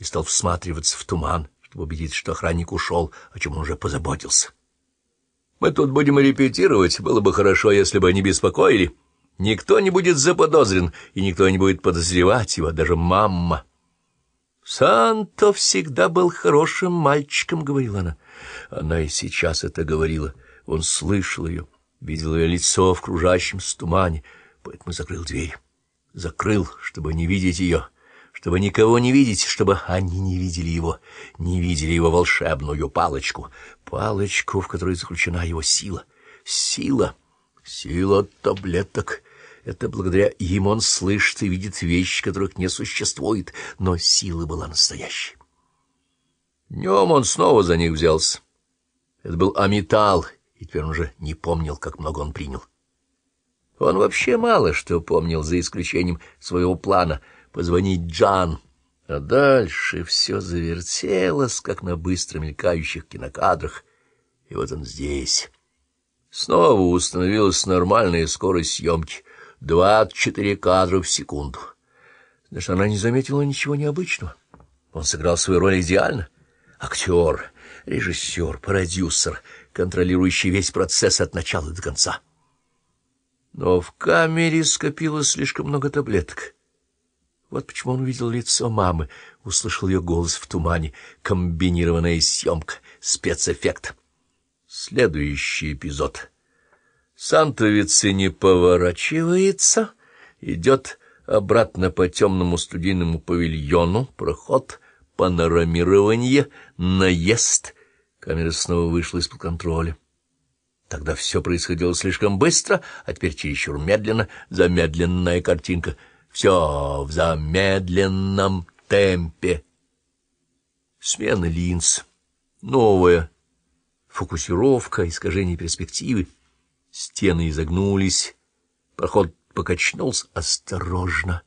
и стал всматриваться в туман, чтобы убедиться, что охранник ушел, о чем он уже позаботился. «Мы тут будем репетировать. Было бы хорошо, если бы они беспокоили. Никто не будет заподозрен, и никто не будет подозревать его, даже мама». «Санто всегда был хорошим мальчиком», — говорила она. Она и сейчас это говорила. Он слышал ее, видел ее лицо в кружащемся тумане, поэтому закрыл дверь. Закрыл, чтобы не видеть ее, чтобы никого не видеть, чтобы они не видели его, не видели его волшебную палочку, палочку, в которой заключена его сила. Сила, сила таблеток. Это благодаря им он слышит и видит вещи, которых не существует, но сила была настоящей. Днем он снова за них взялся. Это был Амитал, и теперь он уже не помнил, как много он принял. Он вообще мало что помнил, за исключением своего плана — позвонить Джан. А дальше все завертелось, как на быстро мелькающих кинокадрах. И вот он здесь. Снова установилась нормальная скорость съемки — двадцать четыре кадра в секунду. Значит, она не заметила ничего необычного. Он сыграл свою роль идеально. Актер, режиссер, продюсер, контролирующий весь процесс от начала до конца. Но в камере скопилось слишком много таблеток. Вот почему он увидел лицо мамы, услышал ее голос в тумане, комбинированная съемка, спецэффект. Следующий эпизод. Сантовицы не поворачивается, идет обратно по темному студийному павильону, проход, панорамирование, наезд. Камера снова вышла из-под контроля. Тогда все происходило слишком быстро, а теперь чересчур медленно, замедленная картинка. Все в замедленном темпе. Смена линз. Новая. Фокусировка, искажение перспективы. Стены изогнулись. Проход покачнулся осторожно.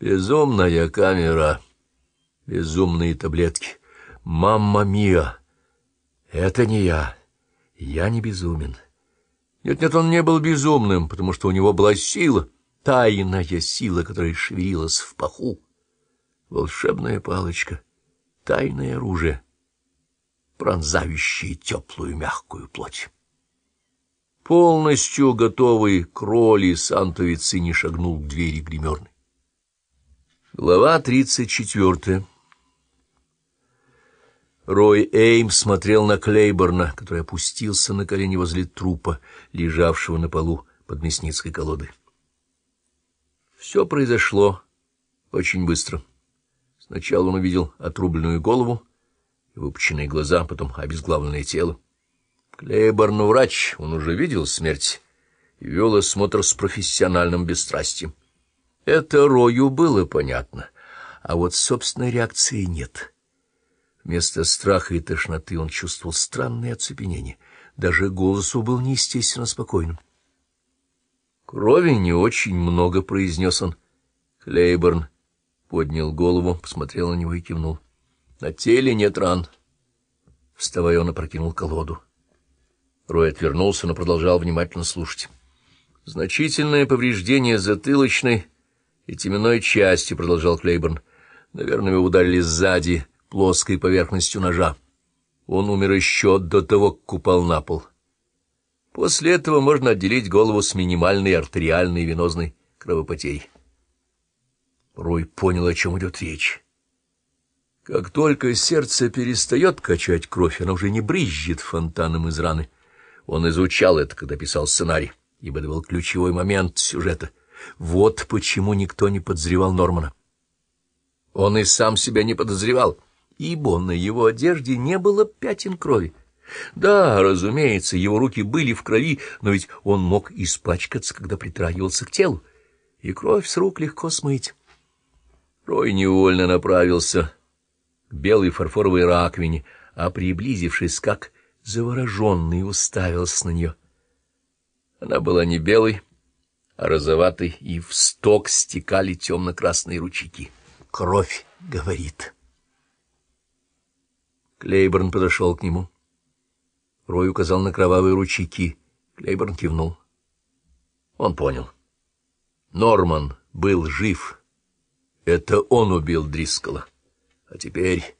Безумная камера. Безумные таблетки. Мамма мия! Это не я. Я не безумен. Нет-нет, он не был безумным, потому что у него была сила, тайная сила, которая шевелилась в паху. Волшебная палочка, тайное оружие, пронзающее теплую мягкую плоть. Полностью готовый к роли Сантовицы не шагнул к двери гримерной. Глава тридцать четвертая Рой Эйм смотрел на Клейборна, который опустился на колени возле трупа, лежавшего на полу под мясницкой колодой. Все произошло очень быстро. Сначала он увидел отрубленную голову и выпученные глаза, потом обезглавленное тело. Клейборн врач, он уже видел смерть и вел осмотр с профессиональным бесстрастием. Это Рою было понятно, а вот собственной реакции нет — Вместо страха и тошноты он чувствовал странное оцепенение. Даже голос был неестественно спокойным. «Крови не очень много», — произнес он. Клейборн поднял голову, посмотрел на него и кивнул. «На теле нет ран». Вставая, он опрокинул колоду. Рой отвернулся, но продолжал внимательно слушать. «Значительное повреждение затылочной и теменной части», — продолжал Клейборн. «Наверное, вы ударили сзади» плоской поверхностью ножа. Он умер еще до того, как упал на пол. После этого можно отделить голову с минимальной артериальной и венозной кровопотерей. Рой понял, о чем идет речь. Как только сердце перестает качать кровь, оно уже не брызжет фонтаном из раны. Он изучал это, когда писал сценарий, ибо это был ключевой момент сюжета. Вот почему никто не подозревал Нормана. Он и сам себя не подозревал — ибо на его одежде не было пятен крови. Да, разумеется, его руки были в крови, но ведь он мог испачкаться, когда притрагивался к телу, и кровь с рук легко смыть. Рой невольно направился к белой фарфоровой раковине, а, приблизившись, как завороженный, уставился на нее. Она была не белой, а розоватой, и в сток стекали темно-красные ручейки. «Кровь, — говорит». Клейборн подошел к нему. Рой указал на кровавые ручейки. Клейборн кивнул. Он понял. Норман был жив. Это он убил Дрискала. А теперь